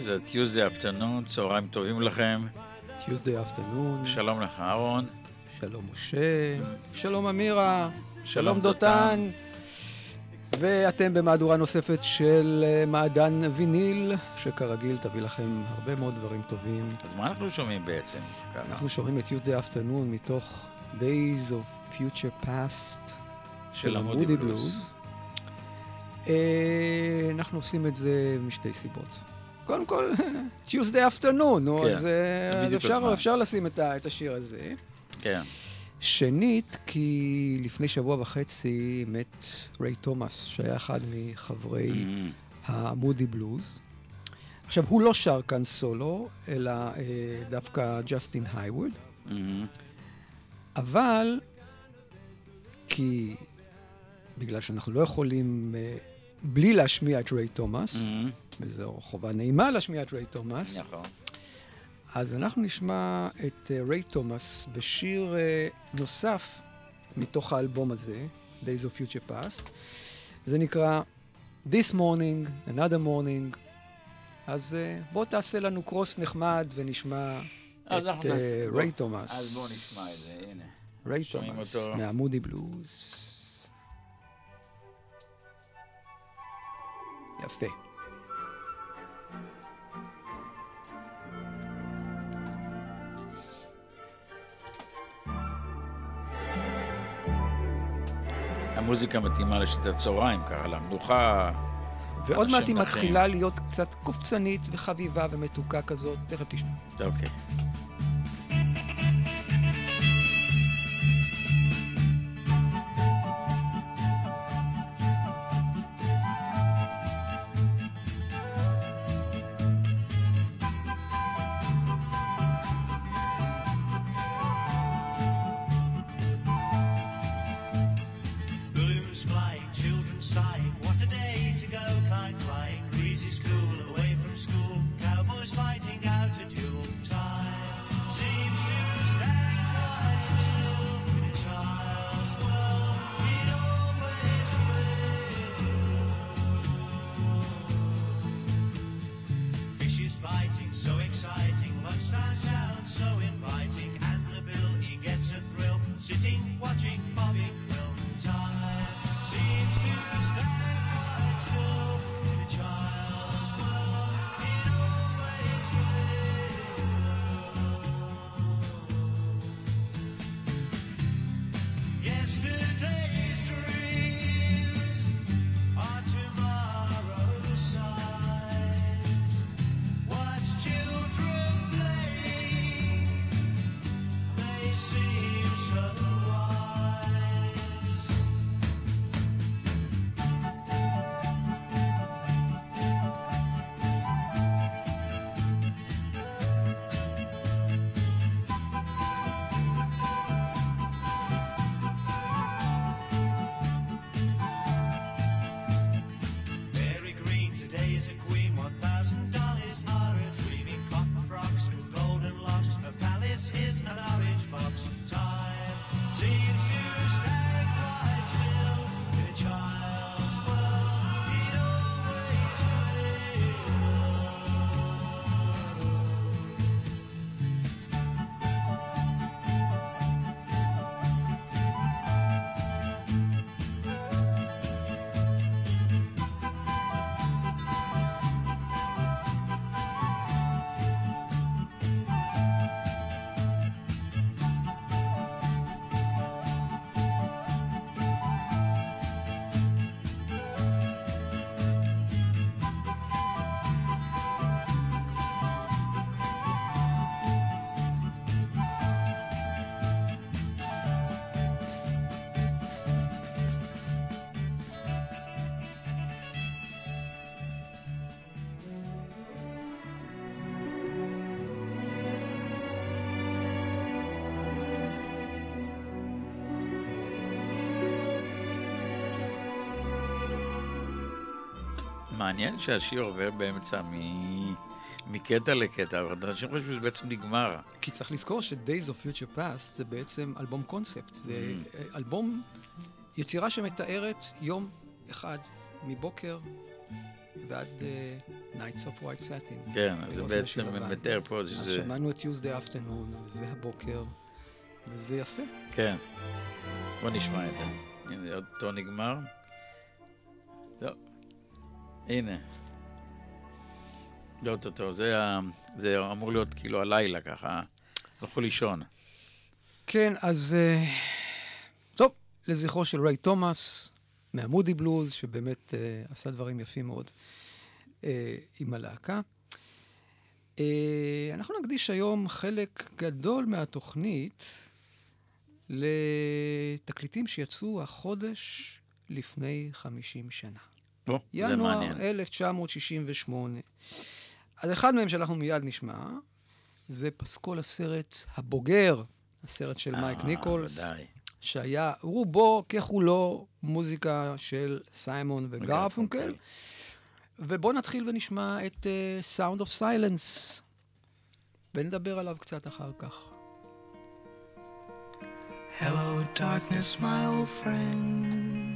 זה Tuesday afternoon, צהריים טובים לכם. Tuesday afternoon. שלום לך, אהרון. שלום משה, שלום אמירה, שלום דותן. ואתם במהדורה נוספת של אה, מעדן ויניל, שכרגיל תביא לכם הרבה מאוד דברים טובים. אז מה אנחנו שומעים בעצם? אנחנו שומעים את Tuesday afternoon מתוך Days of Future Past של המודי בלוז. אה, אנחנו עושים את זה משתי סיבות. קודם כל, Tuesday afternoon, נו, כן, אז, אה, אז אפשר, אפשר לשים את, ה, את השיר הזה. כן. שנית, כי לפני שבוע וחצי מת ריי תומאס, שהיה אחד מחברי mm-hmm. המודי בלוז. עכשיו, הוא לא שר כאן סולו, אלא אה, דווקא ג'סטין הייוורד. Mm-hmm. אבל, כי בגלל שאנחנו לא יכולים אה, בלי להשמיע את ריי תומאס, mm-hmm. וזו חובה נעימה להשמיע את ריי תומאס. נכון. אז אנחנו נשמע את אה, ריי תומאס בשיר אה, נוסף מתוך האלבום הזה, Days of Future Past. זה נקרא This Morning, Another Morning. אז אה, בוא תעשה לנו קרוס נחמד ונשמע את ריי תומאס. אז בוא נשמע את זה, הנה. ריי תומאס, מהמודי בלוז. יפה. המוזיקה מתאימה לשיטת צהריים, ככה למנוחה. ועוד מעט היא מתחילה להיות קצת קופצנית וחביבה ומתוקה כזאת, תכף תשמע. אוקיי. מעניין שהשיר עובר באמצע מ... מקטע לקטע, אבל אנשים חושבים שזה בעצם נגמר. כי צריך לזכור ש-Days of Future Past זה בעצם אלבום קונספט. זה Mm. אה, אלבום, יצירה שמתארת יום אחד, מבוקר ועד אה, Nights of White Satin. כן, אז זה בעצם. מתאר פה אז שזה... שמענו את Tuesday Afternoon, זה הבוקר, וזה יפה. כן. בוא נשמע את זה. הנה, אותו נגמר. טוב. הנה. לא אוטוטו, זה, זה אמור להיות כאילו הלילה ככה. הלכו לישון. כן, אז... אה, טוב, לזכרו של ריי תומאס, מהמודי בלוז, שבאמת אה, עשה דברים יפים מאוד אה, עם הלהקה. אה, אנחנו נקדיש היום חלק גדול מהתוכנית לתקליטים שיצאו החודש לפני 50 שנה. זה ינואר מעניין. 1968. אז אחד מהם שאנחנו מיד נשמע, זה פסקול הסרט הבוגר, הסרט של מייק אה, ניקולס, ודאי. שהיה רובו ככולו מוזיקה של סיימון וגרפונקל. ובואו נתחיל ונשמע את uh, Sound of Silence, ונדבר עליו קצת אחר כך. Hello, darkness, my old friend.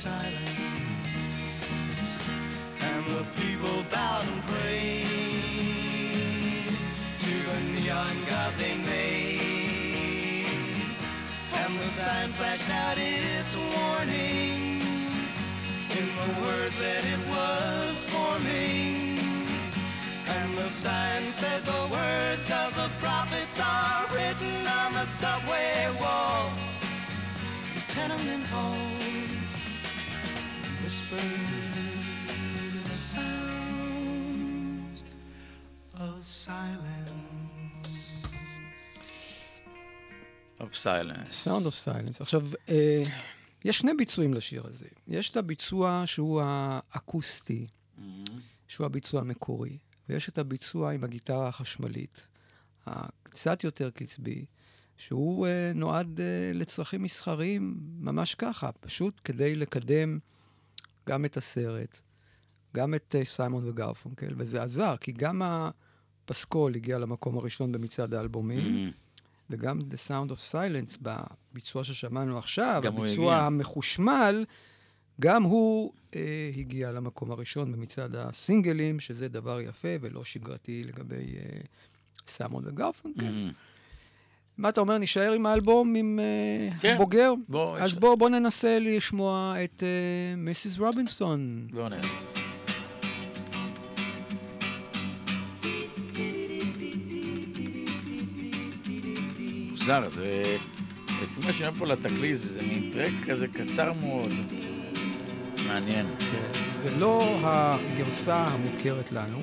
Of silence. And the people bowed and prayed to the neon god they made. And the sign flashed out its warning in the words that it was forming. And the sign said the words of the prophets are written on the subway walls, the tenement halls, the sounds of silence. of silence. Sound of Silence. עכשיו, אה, יש שני ביצועים לשיר הזה. יש את הביצוע שהוא האקוסטי, שהוא הביצוע המקורי, ויש את הביצוע עם הגיטרה החשמלית, הקצת יותר קצבי, שהוא אה, נועד אה, לצרכים מסחריים ממש ככה, פשוט כדי לקדם גם את הסרט, גם את אה, סיימון וגרפונקל, וזה עזר, כי גם הפסקול הגיע למקום הראשון במצעד האלבומים. וגם The Sound of Silence, בביצוע ששמענו עכשיו, הביצוע. המחושמל, גם הוא אה, הגיע למקום הראשון במצעד הסינגלים, שזה דבר יפה ולא שגרתי לגבי אה, סיימון וגרפונקל. מה אתה אומר, נישאר עם האלבום, עם אה, כן. בוגר? בוא, אז יש- בוא, בוא ננסה לשמוע את אה, מיסיס רובינסון. בואו נראה. מוזר, זה... לפי מה שאומר פה לתקליט, זה מין טרק כזה קצר מאוד. מעניין. זה לא הגרסה המוכרת לנו,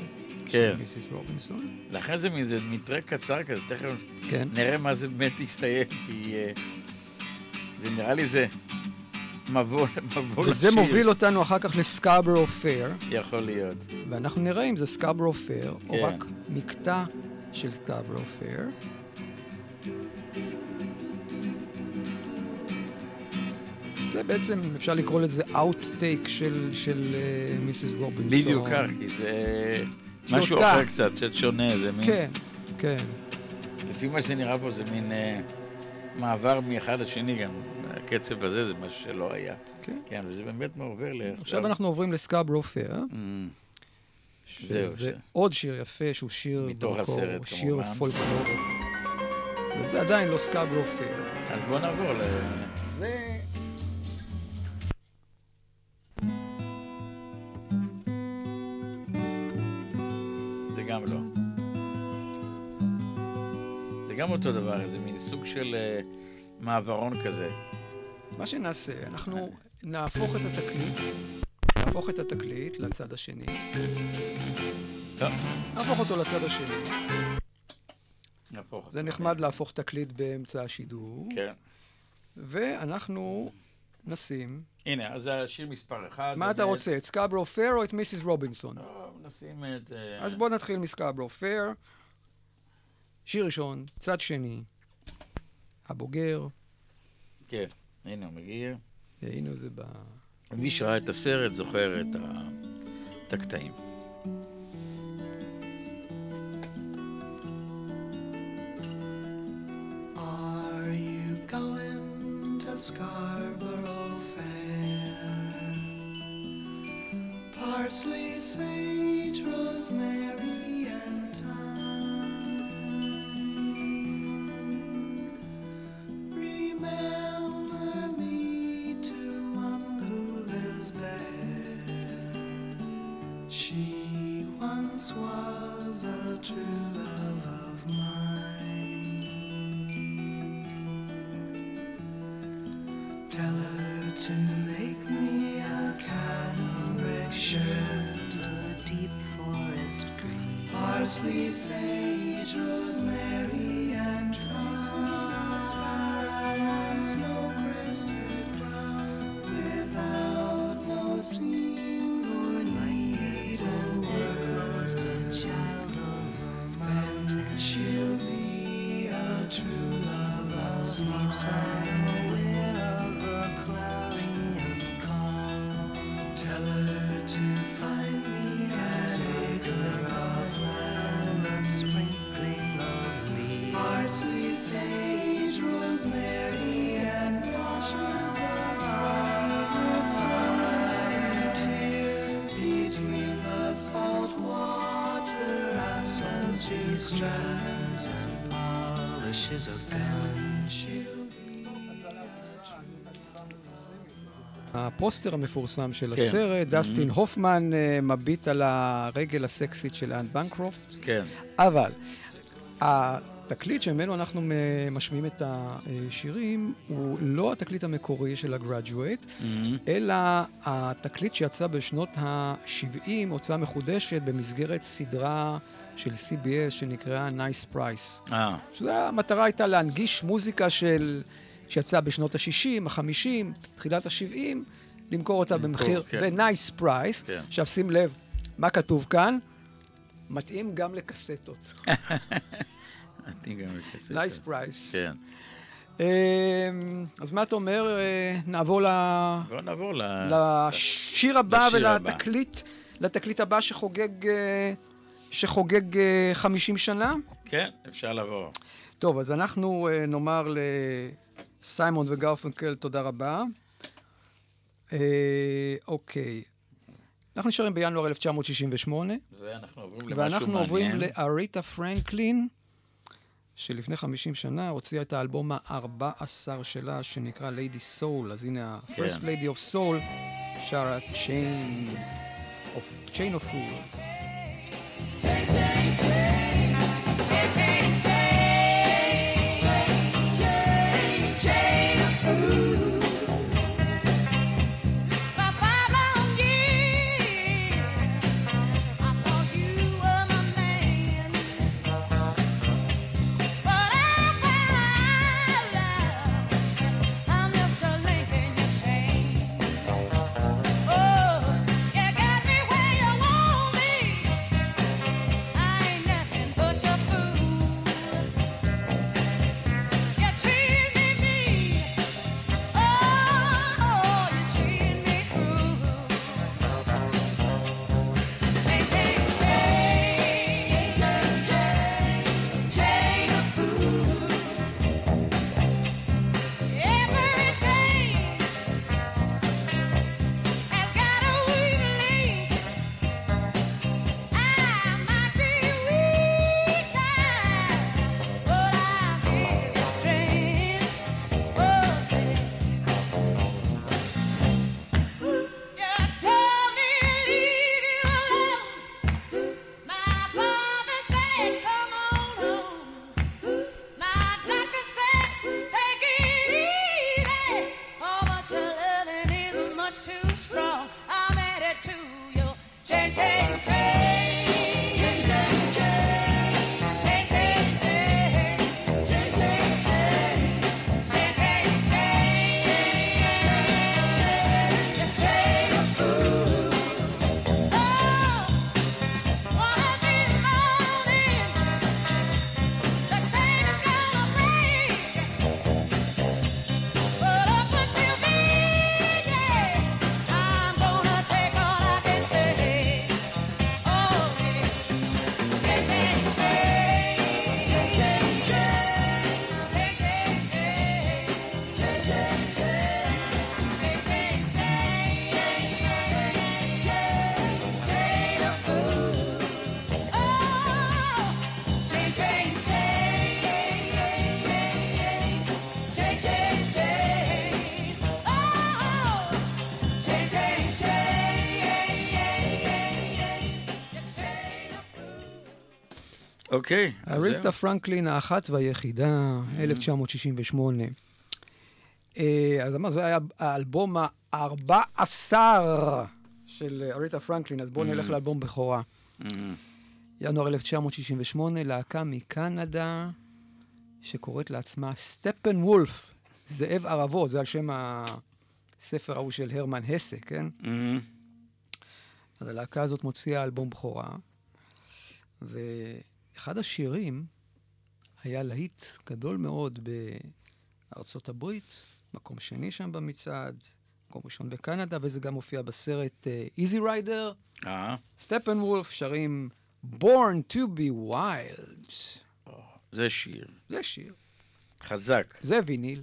כן. של Mrs. Robinson. לכן זה מין זה מין track קצר כזה, תכף כן. נראה מה זה באמת יסתיים, כי אה, זה נראה לי זה מבוא מבוא וזה לשיר. מוביל אותנו אחר כך ל Scarborough Fair, יכול להיות. ואנחנו נראה אם זה Scarborough Fair, או כן. רק מקטע של Scarborough Fair. זה בעצם, אפשר לקרוא לזה outtake של, של uh, Mrs. Robinson. בדיוק כך, כי זה משהו. אחר קצת, קצת שונה, זה מין... כן, כן. לפי מה שנראה פה זה מין אה, מעבר מאחד לשני גם. הקצב הזה זה משהו שלא היה. כן. כן, וזה באמת מעובר ל... עכשיו אנחנו עוברים לסקאברו פייר, אמ, זהו, שזה ש- עוד שיר יפה, שהוא שיר מתוך דרכו, הסרט, שיר כמובן. פולקלור. וזה עדיין לא סקאברו פייר. אז בואו נעבור ל... זה גם אותו דבר, איזה מין סוג של אה, מעברון כזה. מה שנעשה, אנחנו נהפוך את התקליט, נהפוך את התקליט לצד השני, טוב, נהפוך אותו לצד השני. נהפוך. זה נחמד להפוך תקליט באמצע השידור, כן. ואנחנו נשים... הנה, אז זה השיר מספר אחד. מה אתה. רוצה, את סקאברו פייר או את מיסיס רובינסון? נשים את... אה, אז בוא נתחיל מסקאברו פייר. שיר ראשון, צד שני, הבוגר, כן, הנה הוא מגיע. הנה זה ב... מי שראה את הסרט זוכר את ה- את הקטעים. Scarborough Fair? Parsley, sage, rosemary, and thyme. Tell her to make me a cambric shirt, a deep forest green, parsley, sage, rosemary, and thyme, sparrow and snow-crested brown, without no seam or needs and workers, the child of mountain. She'll be a true love of sleeps Tell her to find me an acre of land, a sprinkling of leaves, parsley, sage, rosemary, and toshes the violet sunlight tear between the salt water and salty strands and polishes of gun. הפוסטר המפורסם של כן. הסרט, Mhm. דסטין הופמן אה, מביט על הרגל הסקסית של אן בנקרופט, כן, אבל התקליט שממנו אנחנו משמיעים את השירים הוא לא התקליט המקורי של ה Graduate, אמ, אלא התקליט שיצא בשנות ה-70, הוצאה מחודשת במסגרת סדרה של CBS שנקראה Nice Price. אה, המטרה הייתה להנגיש מוזיקה של... שיצאה בשנות ה-60, ה-50, תחילת ה-70, למכור אותה למכור, במחיר, כן. ב-nice price. כן. עכשיו שים לב, מה כתוב כאן? מתאים גם לקסטות. אני גם מכסף. nice price. כן. אמ, אז מה אתה אומר? אה, נעבור ל- נעבור ל... לשיר הבא. ולתקליט, לתקליט הבא שחוגג, אה, שחוגג אה, 50 שנה? כן, אפשר לעבור. טוב, אז אנחנו אה, נאמר לסיימון וגרפונקל תודה רבה. אה, אוקיי. אנחנו נשארים בינואר 1968, ואנחנו עוברים למשהו מעניין. ואנחנו עוברים לאריתה פרנקלין שלפני 50 שנה הוציאה את האלבום ה-14 שלה, שנקרא Lady Soul, אז הנה ה-First כן. Lady of Soul שרה Chain of, Chain of Fools. Too אוקיי, אריתה. פרנקלין האחת והיחידה, 1968. אה, אז אמר, זה היה האלבום ה-14 של אריתה פרנקלין, אז בואו נלך לאלבום בכורה. אמ, ינואר 1968, להקה מקנדה, שקוראת לעצמה סטפן וולף, זאב ערבו, זה על שם הספר ההוא של הרמן הסה, כן? אמ, אז הלהקה הזאת מוציאה אלבום בכורה, ואחד השירים היה להיט גדול מאוד בארצות הברית, מקום שני שם במצעד, מקום ראשון בקנדה, וזה גם מופיע בסרט איזי ריידר. סטפן וולף שרים Born to be Wild. זה שיר. זה שיר, חזק. זה ויניל.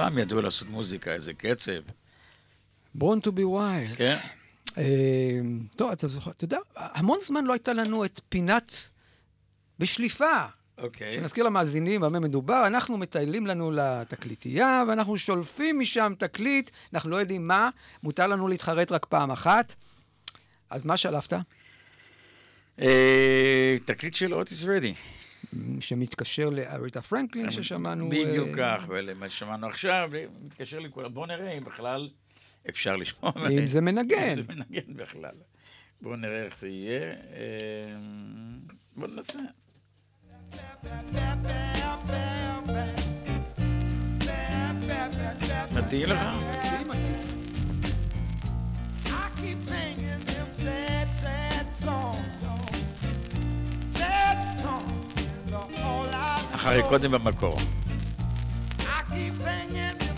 פעם ידעו לעשות מוזיקה, איזה קצב. Born to be wild. כן? אה, טוב, אתה זוכר, אתה יודע, המון זמן לא הייתה לנו את פינת בשליפה. אוקיי. שנזכיר למאזינים במה מדובר, אנחנו מטיילים לנו לתקליטייה, ואנחנו שולפים משם תקליט, אנחנו לא יודעים מה, מותר לנו להתחרט רק פעם אחת. אז מה שלפת? אה, תקליט של אוטיס רדי. שמתקשר לאריתה פרנקלין ששמענו. בדיוק אה, כך, ולמה ששמענו עכשיו, מתקשר לכולם. בואו נראה אם בכלל אפשר לשמוע. אם זה מנגן. אם זה מנגן בכלל. בואו נראה איך זה יהיה. אה, בואו ננסה. מתאים לך? I keep singing them sad, sad songs. אחרי קודם במקור. I keep singing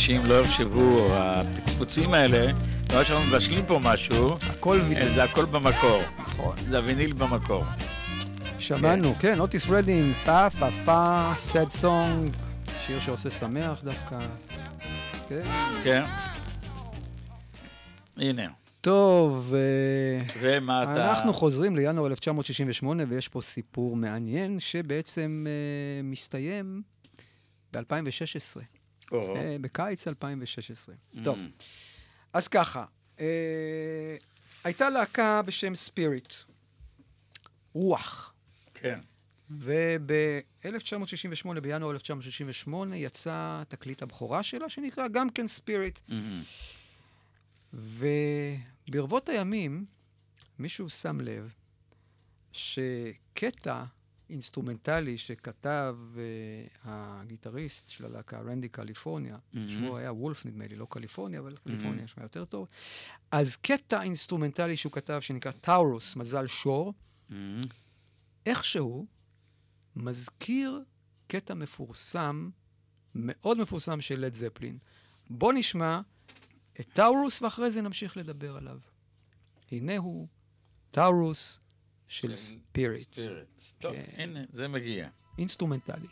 שאנשים לא יחשבו, הפצפוצים האלה, לא שאנחנו מבשלים פה משהו, הכל וידאו. אה, זה הכל במקור. נכון. זה הוויניל במקור. שמענו, כן, אוטיס רדינג, Fa, Fa, Fa, Sad Song, שיר שעושה שמח דווקא. כן. כן. הנה. טוב, אה, ומה אתה... אנחנו חוזרים לינואר 1968, ויש פה סיפור מעניין, שבעצם אה, מסתיים ב-2016, או, אה, בקיץ 2016. Mm. טוב, אז ככה, אה, הייתה להקה בשם ספיריט, רוח. כן. וב-1968, בינואר 1968, יצא תקליט הבכורה שלה, שנקרא גם כן ספיריט. מהמם. וברבות הימים, מישהו שם לב שקטע אינסטרומנטלי שכתב אה, הגיטריסט של הלהקה, רנדי קליפורניה, שמו היה וולף נדמה לי, לא קליפורניה, אבל קליפורניה נשמע יותר טוב. אז קטע אינסטרומנטלי שהוא כתב, שנקרא Taurus, מזל שור. איכשהו מזכיר קטע מפורסם, מאוד מפורסם של לד זפלין. בוא נשמע את Taurus ואחרי זה נמשיך לדבר עליו. הנה הוא Taurus של ספיריט, ספיריט. טוב, כן. הנה, זה מגיע. אינסטרומנטלי.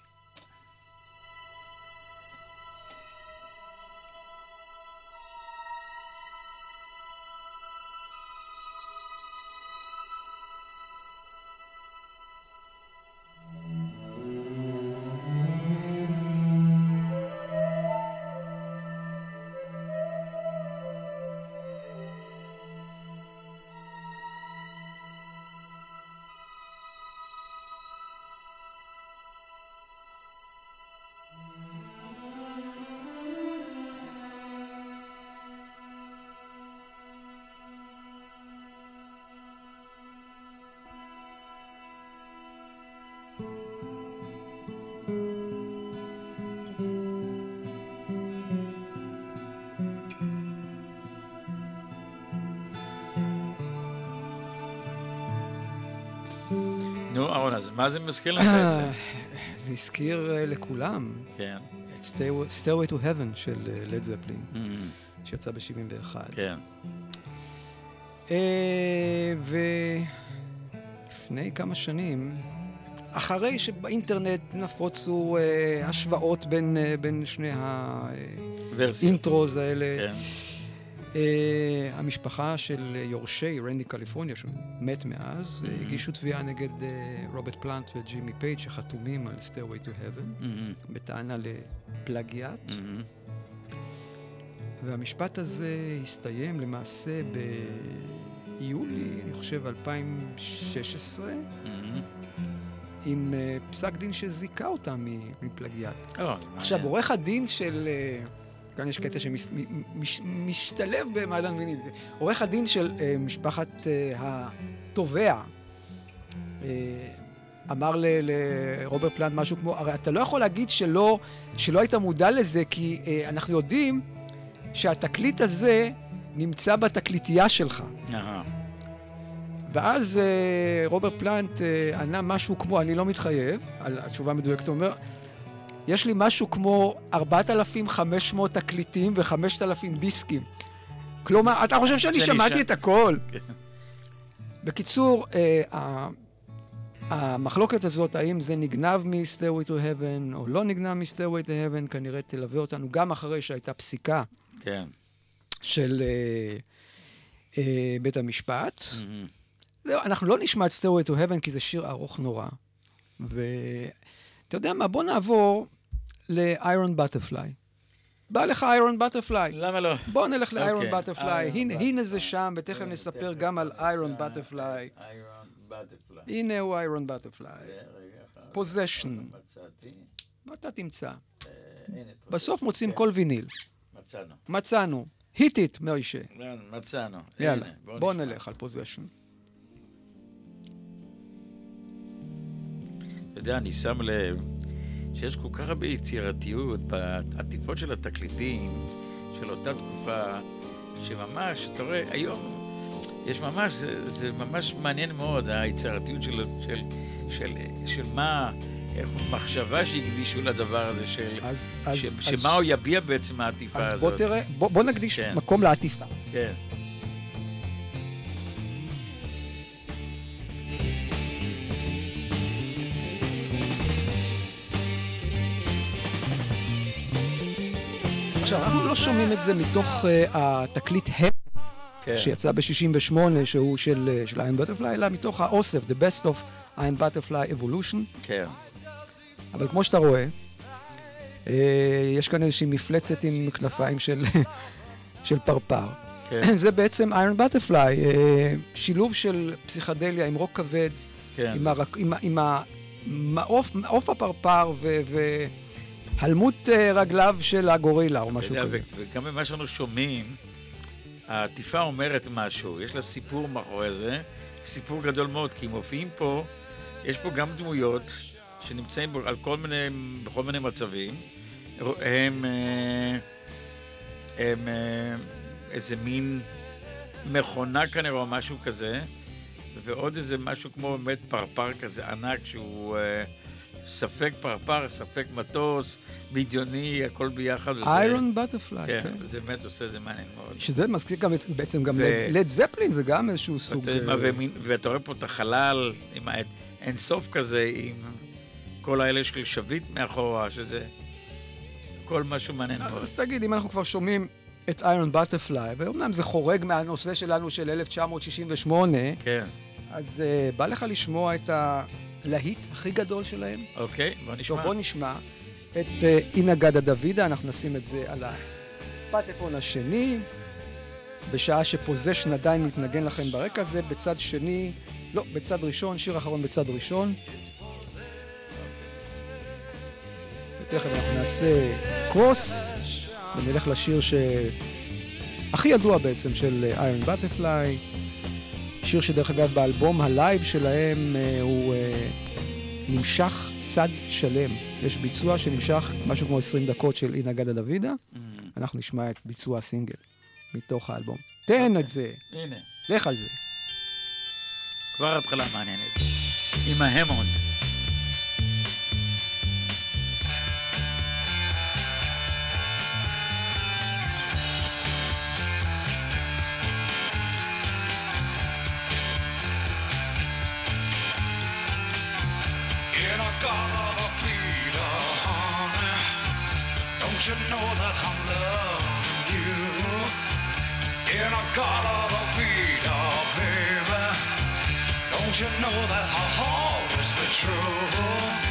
נו, אהרון, אז מה זה מזכיר לך בעצם? זה הזכיר אה, לכולם כן. את Stairway- to Heaven של לד זפלין, מהמם. שיצא ב-71. כן. אה, ולפני כמה שנים, אחרי שבאינטרנט נפוצו אה, השוואות בין, אה, שני. האינטרוז האלה, כן. אה, המשפחה של יורשי רנדי קליפורניה, שהוא מת מאז, אה, Mhm. הגישו תביעה נגד אה, רוברט פלנט וג'ימי פייג' שחתומים על Stairway to Heaven, מהמם. בטענה לפלגיאט. מהמם. והמשפט הזה הסתיים למעשה ביולי, אני חושב, 2016, מהמם. עם פסק דין שזיכה אותם מ- מפלגיאט. או, עכשיו. עורך הדין של... כאן יש קטע שמשתלב במעדן מיני. עורך הדין של אה, משפחת אה, התובע אה, אמר לרוברט פלנט משהו כמו, הרי אתה לא יכול להגיד שלא, שלא היית מודע לזה, כי אה, אנחנו יודעים שהתקליט הזה נמצא בתקליטייה שלך. ואז אה, רוברט פלנט אה, ענה משהו כמו, אני לא מתחייב, על התשובה המדויקת, הוא אומר, יש לי משהו כמו 4,500 תקליטים ו-5,000 דיסקים. כלומר, אתה חושב שאני שמעתי נשאר. את הכל? כן. בקיצור, אה, המחלוקת הזאת, האם זה נגנב מ-Stairway to Heaven או לא נגנב מ-Stairway to Heaven, כנראה תלווה אותנו גם אחרי שהייתה פסיקה כן. של אה, אה, בית המשפט. מהמם. זהו, אנחנו לא נשמע את Stairway to Heaven כי זה שיר ארוך נורא. ואתה יודע מה, בוא נעבור ל-Iron Butterfly. בא לך Iron Butterfly. למה לא? בוא נלך ל-Iron אוקיי. Iron הנה, זה שם, ותכף נספר גם על. איירון בטרפליי. הנה הוא אחד. Possession. מצאתי. ואתה תמצא. אה. בסוף מוצאים כל ויניל. מצאנו. מצאנו. it, מוישה. כן, מצאנו. יאללה, בוא. נלך על Possession. אתה יודע, אני שם לב שיש כל כך הרבה יצירתיות בעטיפות של התקליטים של אותה תקופה, שממש, אתה רואה, היום יש ממש, זה, זה ממש מעניין מאוד, היצירתיות של, של, של, של מה, איך, מחשבה שהקדישו לדבר הזה, של, אז, ש, אז, אז, שמה הוא יביע בעצם העטיפה אז הזאת. בוא תראה, בוא, בוא נקדיש כן. מקום לעטיפה. כן. עכשיו, אנחנו לא שומעים את זה מתוך uh, התקליט הם כן. שיצא ב-68, שהוא של, אה, של איין בטרפליי, אלא מתוך האוסף, The Best of איין בטרפליי Evolution. כן. אבל כמו שאתה רואה, אה, יש כאן איזושהי מפלצת עם כנפיים של, של פרפר. כן. זה בעצם איירון בטרפליי, אה, שילוב של פסיכדליה עם רוק כבד, כן. עם, הרק, עם, עם המעוף מעוף הפרפר ו, והלמות אה, רגליו של הגורילה או משהו כזה. וגם במה שאנחנו שומעים, העטיפה אומרת משהו, יש לה סיפור מאחורי זה, סיפור גדול מאוד, כי מופיעים פה יש פה גם דמויות שנמצאים בו- על כל מיני, בכל מיני מצבים. הם, אה, הם אה, איזה מין מכונה כנראה או משהו כזה, ועוד איזה משהו כמו באמת פרפר כזה ענק שהוא ספק פרפר, ספק מטוס, בדיוני, הכל ביחד. איירון בטרפליי, כן, כן. זה באמת עושה את זה מעניין מאוד. שזה מזכיר גם, בעצם גם ו- לד זפלין, זה גם איזשהו סוג... אה, מה, ומין- ואתה רואה פה את החלל עם האין- אינסוף כזה, עם כל האלה של שביט מאחורה, שזה כל משהו מעניין מאוד. אז תגיד, אם אנחנו כבר שומעים את איירון בטרפליי, ואומנם זה חורג מהנושא שלנו של 1968, כן, אז uh, בא לך לשמוע את הלהיט הכי גדול שלהם? אוקיי, בוא נשמע. טוב, בוא נשמע את uh, אינה גדה דוידה, אנחנו נשים את זה על הפטפון השני, בשעה ש Possession עדיין מתנגן לכם ברקע הזה, בצד שני, לא, בצד ראשון, שיר אחרון בצד ראשון. ותכף אנחנו נעשה cross, ונלך לשיר שהכי ידוע בעצם של איירון באטרפליי. שיר שדרך אגב באלבום הלייב שלהם אה, הוא אה, נמשך צד שלם. יש ביצוע שנמשך משהו כמו 20 דקות של In-A-Gadda-Da-Vida, Mm, אנחנו נשמע את ביצוע הסינגל מתוך האלבום. תן את זה, הנה, לך על זה. כבר התחלה מעניינת. עם ההמונד. In a god honey. Don't you know that I'm loving you? In a of Peter, baby. Don't you know that I'll always be true?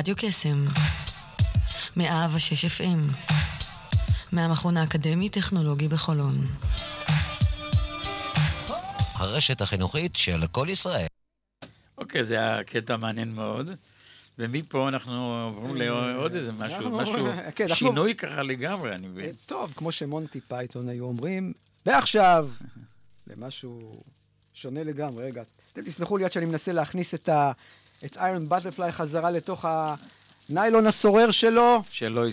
רדיו קסם, 106 FM, מהמכון האקדמי-טכנולוגי בחולון. הרשת החינוכית של כל ישראל. אוקיי, זה היה קטע מעניין מאוד. ומפה אנחנו עוברים לעוד איזה משהו, משהו, כן, אנחנו- שינוי ככה לגמרי, אני מבין. אה, טוב, כמו שמונטי פייתון היו אומרים, ועכשיו, למשהו שונה לגמרי. רגע, אתם תסלחו לי עד שאני מנסה להכניס את ה... את איירון בטרפליי חזרה לתוך הניילון הסורר שלו, שלא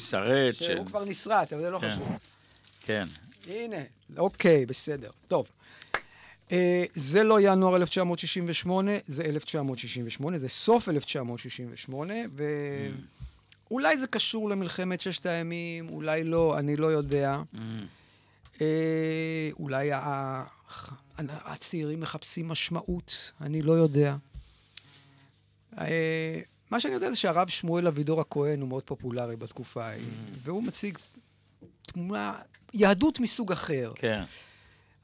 של... שהוא כבר נסרט, אבל זה לא כן. חשוב. כן. הנה, אוקיי, בסדר. טוב. אה, זה לא ינואר 1968, זה 1968, זה סוף 1968, אולי זה קשור למלחמת ששת הימים, אולי לא, אני לא יודע. אה, אולי ה- הצעירים מחפשים משמעות, אני לא יודע. אה, מה שאני יודע זה שהרב שמואל אבידור הכהן הוא מאוד פופולרי בתקופה ההיא, והוא מציג תמונה, יהדות מסוג אחר, כן,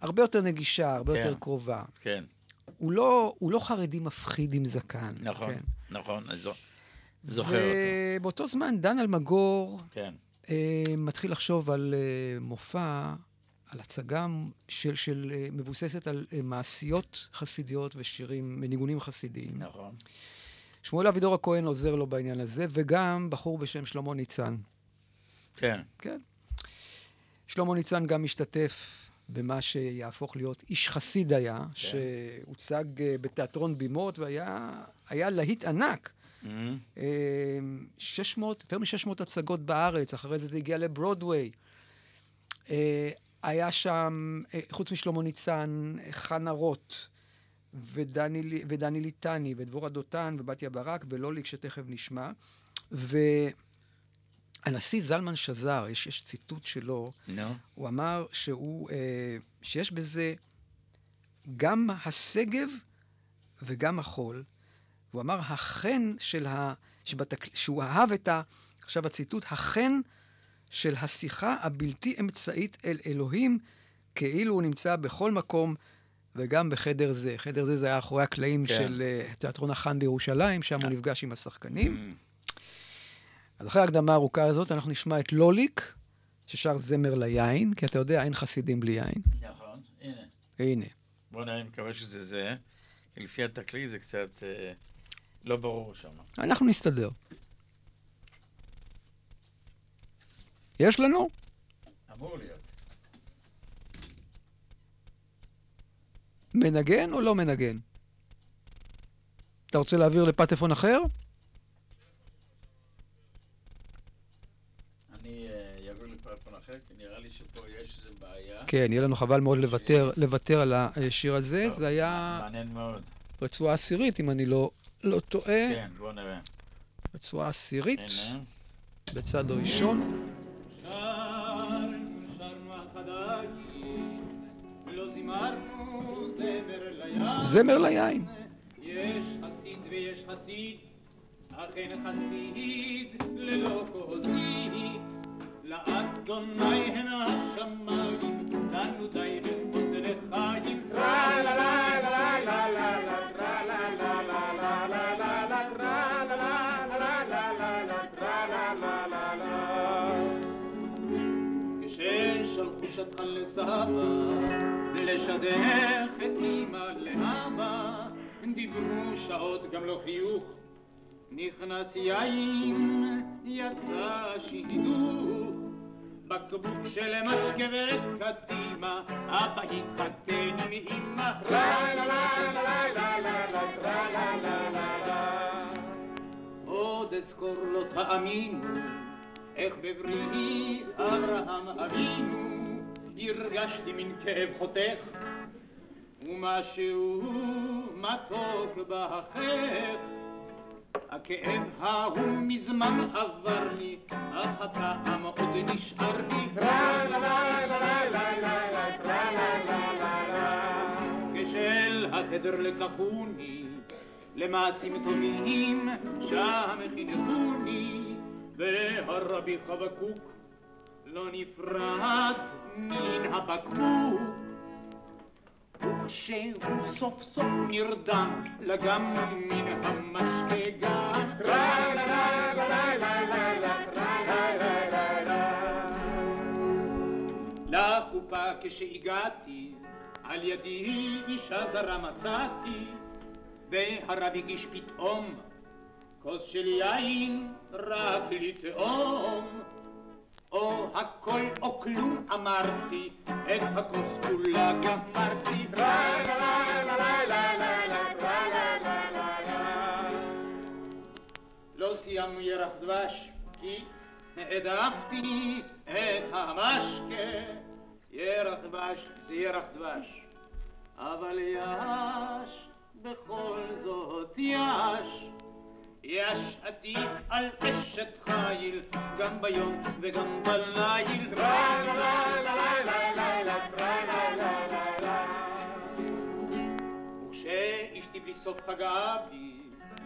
הרבה יותר נגישה, הרבה כן. יותר קרובה. כן, הוא לא, הוא לא חרדי מפחיד עם זקן. נכון, כן. נכון, זו- זוכר אותו. ובאותו זמן דן אלמגור כן, אה, מתחיל לחשוב על אה, מופע, על הצגה של, של אה, מבוססת על אה, מעשיות חסידיות ושירים, מניגונים חסידיים. נכון. שמואל אבידור הכהן עוזר לו בעניין הזה, וגם בחור בשם שלמה ניצן. כן, כן. שלמה ניצן גם משתתף במה שיהפוך להיות איש חסיד היה, כן. שהוצג אה, בתיאטרון בימות והיה היה להיט ענק. אה, 600, יותר מ-600 הצגות בארץ, אחרי זה זה הגיע לברודוויי. אה, היה שם, אה, חוץ משלמה ניצן, אה, חנה רוט, ודני, ודני ליטני, ודבורה דותן, ובתיה ברק, ולוליק, שתכף נשמע. והנשיא זלמן שזר, יש, יש ציטוט שלו, נו, הוא אמר שהוא, אה, שיש בזה גם השגב וגם החול. הוא אמר, החן של ה... שבתק... שהוא אהב את ה... עכשיו הציטוט, החן של השיחה הבלתי אמצעית אל אלוהים, כאילו הוא נמצא בכל מקום וגם בחדר זה. חדר זה זה היה אחורי הקלעים כן. של uh, תיאטרון החאן בירושלים, שם הוא נפגש עם השחקנים. אמ, אז אחרי ההקדמה הארוכה הזאת, אנחנו נשמע את לוליק, ששר זמר ליין, כי אתה יודע, אין חסידים בלי יין. נכון, הנה. הנה. בוא נראה, אני מקווה שזה זה. לפי התקליט זה קצת אה, לא ברור שם. אנחנו נסתדר. יש לנו? אמור להיות. מנגן או לא מנגן? אתה רוצה להעביר לפטפון אחר? בעיה. כן, יהיה לנו חבל מאוד לוותר, לוותר על השיר הזה. טוב, זה היה מעניין מאוד. רצועה עשירית, אם אני לא, לא טועה. כן, בוא נראה. רצועה עשירית. בצד ראשון. החדשים, ולא זימרנו זמר ליין. יש חסיד ויש חסיד, אין חסיד ללא כוסית. לאדוני הן השמיים, לנו די מחוץ לחיים. טרה לה לה לה לה לה לה טרה לה לה לה לה לה לה לה טרה לה לה לה לה לה לה טרה לה לה לה לה כששלחו שטחן לסבא לשדך את אמא לאבא דיברו שעות גם לא חיוך. נכנס יין יצא שידוך. בקבוק של משקה וקדימה אבא התחתן עם אמא. לה לה לה לה לה לה לה טרה לה לה לה לה עוד אזכור לא תאמינו איך בברית אברהם אבינו הרגשתי מין כאב חותך ומשהו מתוק בחך הכאב ההוא מזמן עבר לי אך הטעם עוד נשאר לי כשאל החדר לקחוני למעשים טובים שם חינכוני והרבי חבקוק לא נפרד מן הבקבוק. וכשהוא סוף סוף נרדם לגם מן לה לחופה כשהגעתי על ידי אישה זרה מצאתי והרב הגיש פתאום כוס של יין רק לי תאום או הכל או כלום אמרתי את הכוס כולה גמרתי לא סיימנו ירח דבש כי העדפתי את המשקה ירח דבש זה ירח דבש אבל יש בכל זאת יש יש עתיד על אשת חיל, גם ביום וגם בליל. וכשאשתי בלי סוף פגעה בי,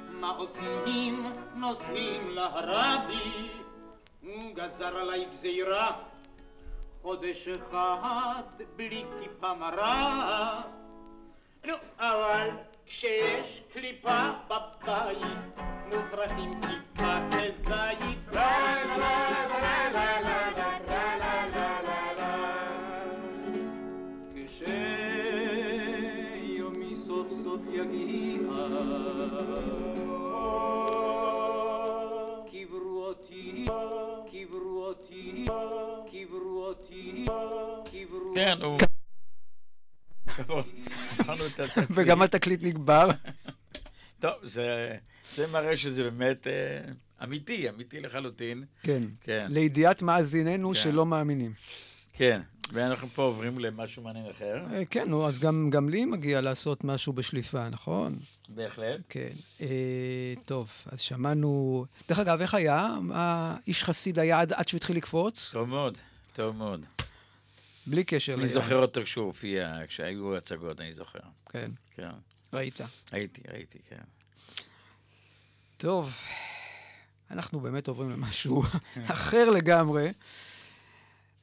מה עושים? נוסעים להרבי. הוא גזר עליי גזירה, חודש אחד בלי כיפה מרה. נו, אבל כשיש קליפה בבית, מוכרחים כיפה התקליט. וגם התקליט נגבר. טוב, זה, זה מראה שזה באמת אה, אמיתי, אמיתי לחלוטין. כן. כן. לידיעת מאזיננו כן. שלא מאמינים. כן, ואנחנו פה עוברים למשהו מעניין אחר, אה, כן, נו, אז גם, גם לי מגיע לעשות משהו בשליפה, נכון? בהחלט. כן. אה, טוב, אז שמענו... דרך אגב, איך היה? האיש חסיד היה עד, עד שהוא התחיל לקפוץ? טוב מאוד, טוב מאוד. בלי קשר אני ליד. זוכר אותו כשהוא הופיע, כשהיו הצגות, אני זוכר. כן, כן, ראית. הייתי, הייתי, כן. טוב, אנחנו באמת עוברים למשהו אחר לגמרי.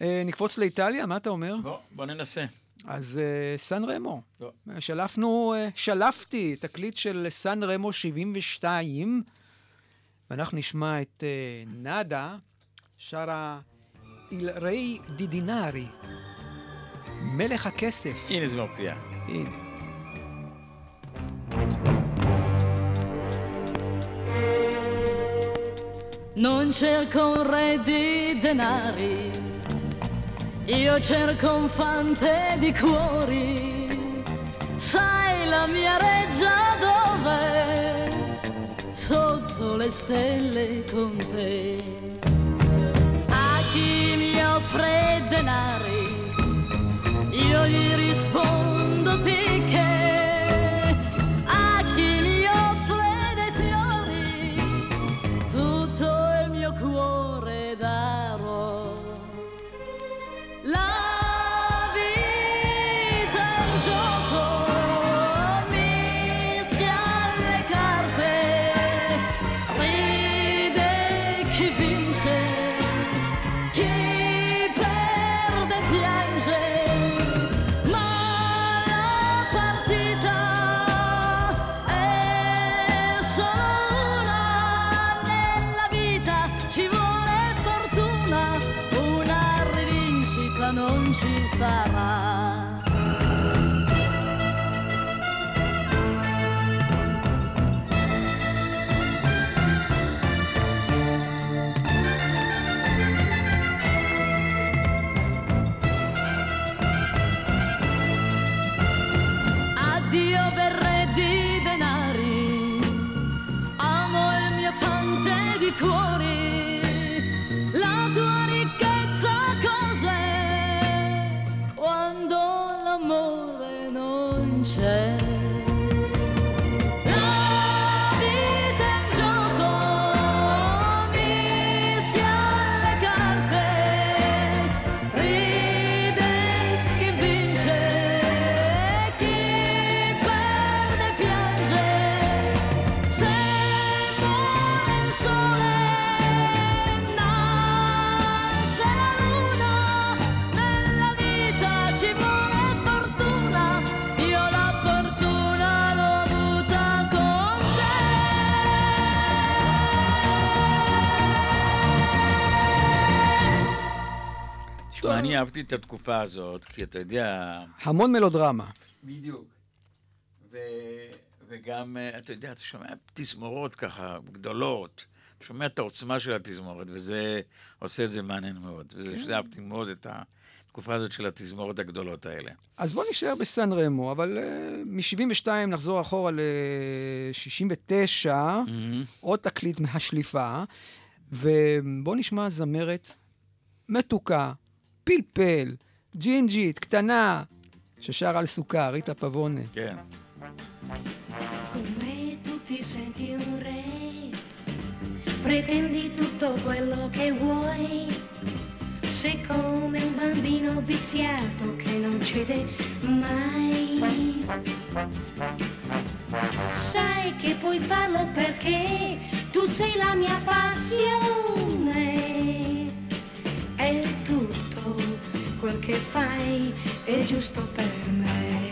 אה, נקפוץ לאיטליה, מה אתה אומר? בוא, בוא ננסה. אז אה, סן רמו. לא. שלפנו, אה, שלפתי תקליט של סן רמו 72, ואנחנו נשמע את אה, נאדה, שרה איל ריי די דינארי, מלך הכסף. הנה זה מופיע. הנה. Non cerco un re di denari, io cerco un fante di cuori. Sai la mia reggia dove? Sotto le stelle con te. אני אהבתי את התקופה הזאת, כי אתה יודע, המון מלודרמה. בדיוק. ו... וגם, אה, אתה יודע, אתה שומע תזמורות ככה גדולות, אתה שומע את העוצמה של התזמורת, וזה עושה את זה מעניין מאוד. וזה כן. אהבתי מאוד את התקופה הזאת של התזמורות הגדולות האלה. אז בוא נשאר בסן רמו, אבל uh, מ-72 נחזור אחורה ל-69, עוד תקליט מהשליפה, ובוא נשמע זמרת מתוקה, פלפל, ג'ינג'ית, קטנה, ששרה על סוכר, ריטה פבונה. כן. Con me tu ti senti un re, pretendi tutto quello che vuoi. Sei come un bambino viziato che non cede mai. Sai che puoi farlo perché tu sei la mia passione. Quel che fai è giusto per me.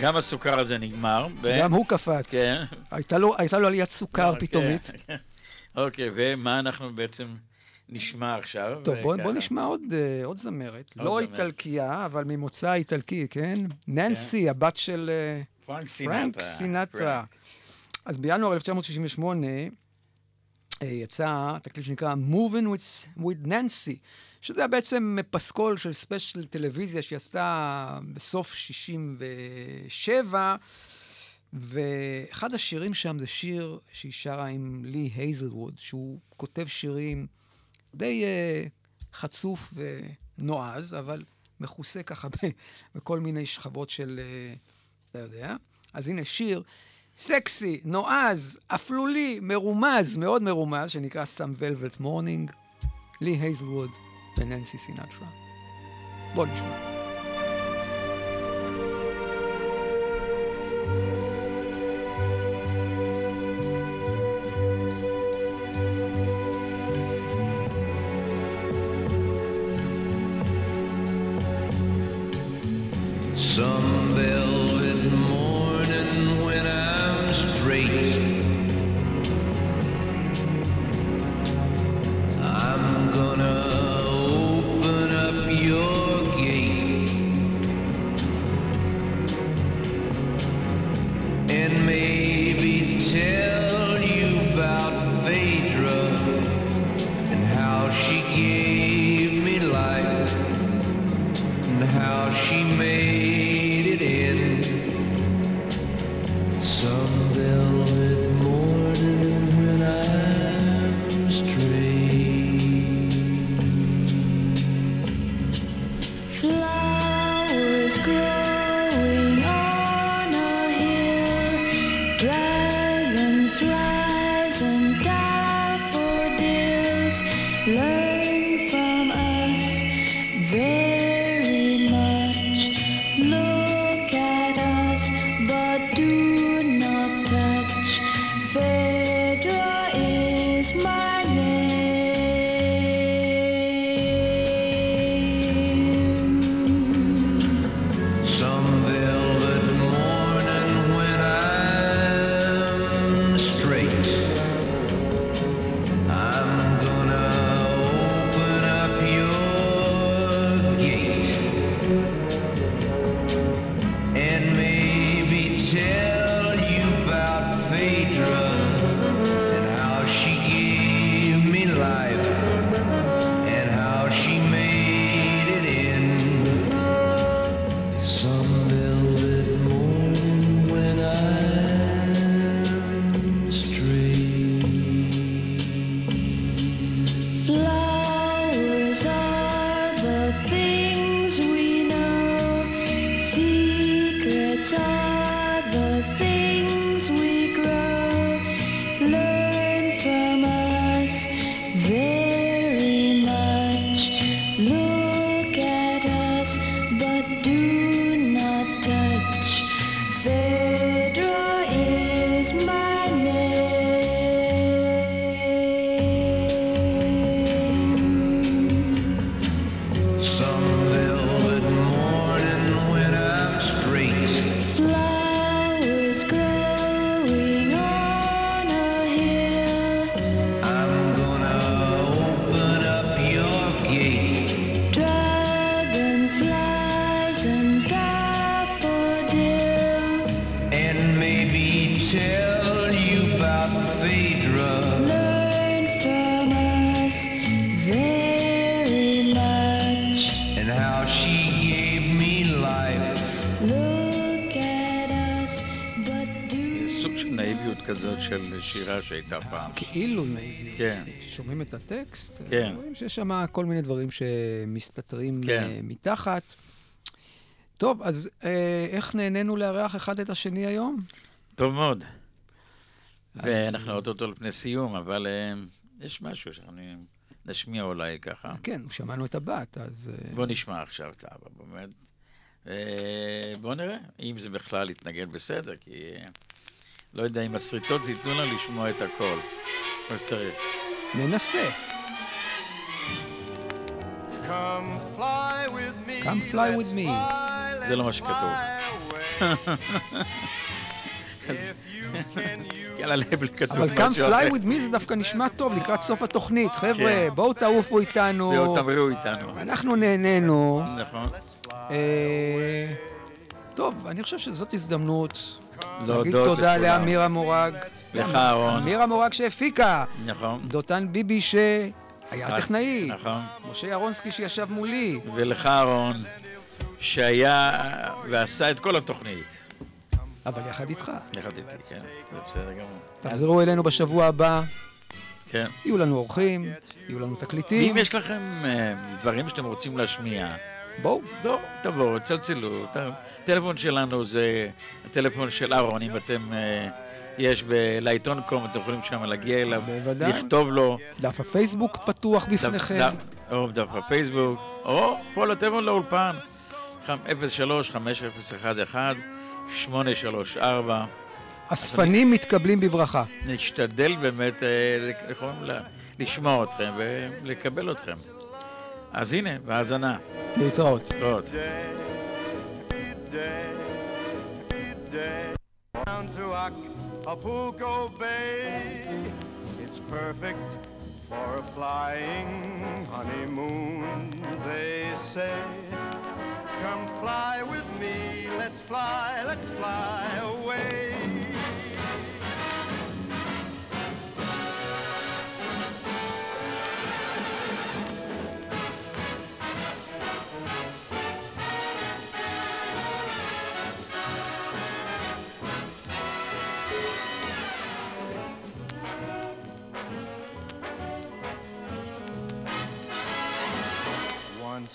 גם הסוכר הזה נגמר. ו- גם הוא קפץ. כן. הייתה לו- הייתה לו עליית סוכר אוקיי. פתאומית. אוקיי, ומה אנחנו בעצם נשמע עכשיו? טוב, בוא. בוא נשמע עוד, אה, עוד זמרת. עוד לא זמרת. איטלקייה, אבל ממוצא איטלקי, כן? ננסי, הבת של אה, פרנק פרנק סינטרה. סינטרה. פרנק. אז בינואר 1968 אה, יצא תקליט שנקרא Moving with, with Nancy, שזה בעצם פסקול של special טלוויזיה שהיא עשתה בסוף 67, ואחד השירים שם זה שיר שהיא שרה עם לי הייזלווד, שהוא כותב שירים די uh, חצוף ונועז, אבל מכוסה ככה בכל מיני שכבות של, uh, אתה יודע. אז הנה שיר סקסי, נועז, אפלולי, מרומז, מאוד מרומז, שנקרא Some Velvet Morning, לי הייזלווד וננסי סינטרה. בוא נשמע. Some שהייתה פעם. כאילו נאיביות. כן. שומעים את הטקסט, כן. רואים שיש שם כל מיני דברים שמסתתרים כן. אה, מתחת. טוב, אז אה, איך נהנינו לארח אחד את השני היום? טוב מאוד. ואנחנו אוטוטו לפני סיום, אבל אה, יש משהו שאנחנו נשמיע אולי ככה. כן, שמענו את הבת, אז... בוא נשמע עכשיו את האבא, באמת. בוא נראה, אם זה בכלל יתנגד בסדר, כי לא יודע אם הסריטות ייתנו לנו לשמוע את הכל, כמו שצריך. ננסה. Come fly with me. Come fly with let's me. fly, זה לא מה שכתוב. כי על הלבל כתוב אבל אחר. Fly With Me זה דווקא נשמע טוב לקראת סוף התוכנית. חבר'ה, כן. בואו תעופו איתנו. ואו תמריאו איתנו. אנחנו נהנינו. נכון. אה, טוב, אני חושב שזאת הזדמנות להגיד תודה. לאמירה מורג. לך, אהרון. אמירה מורג שהפיקה. נכון. דותן ביבי שהיה הטכנאי. נכון. משה ירונסקי שישב מולי. ולך, אהרון, שהיה ועשה את כל התוכנית. אבל יחד איתך. יחד איתי, כן. זה בסדר גמור. תחזרו אלינו בשבוע הבא, כן. יהיו לנו אורחים, יהיו לנו תקליטים. ואם יש לכם אה, דברים שאתם רוצים להשמיע, בואו. לא, תבואו, צלצלו. הטלפון שלנו זה הטלפון של אהרון, אם אתם... אה, יש לעיתון קום, אתם יכולים שם להגיע אליו, בוודאי. לכתוב לו, דף הפייסבוק פתוח דף- בפניכם. דף- או דף בפייסבוק, או פה לטלפון לאולפן, חמ- 03-5111-834. אספנים מתקבלים בברכה. נשתדל באמת אה, לשמוע אתכם ולקבל אתכם. אז הנה, בהאזנה. להתראות. להתראות. Down to Acapulco Bay. It's perfect for a flying honeymoon, they say. Come fly with me, let's fly, let's fly away.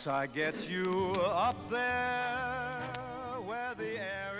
I get you up there where the air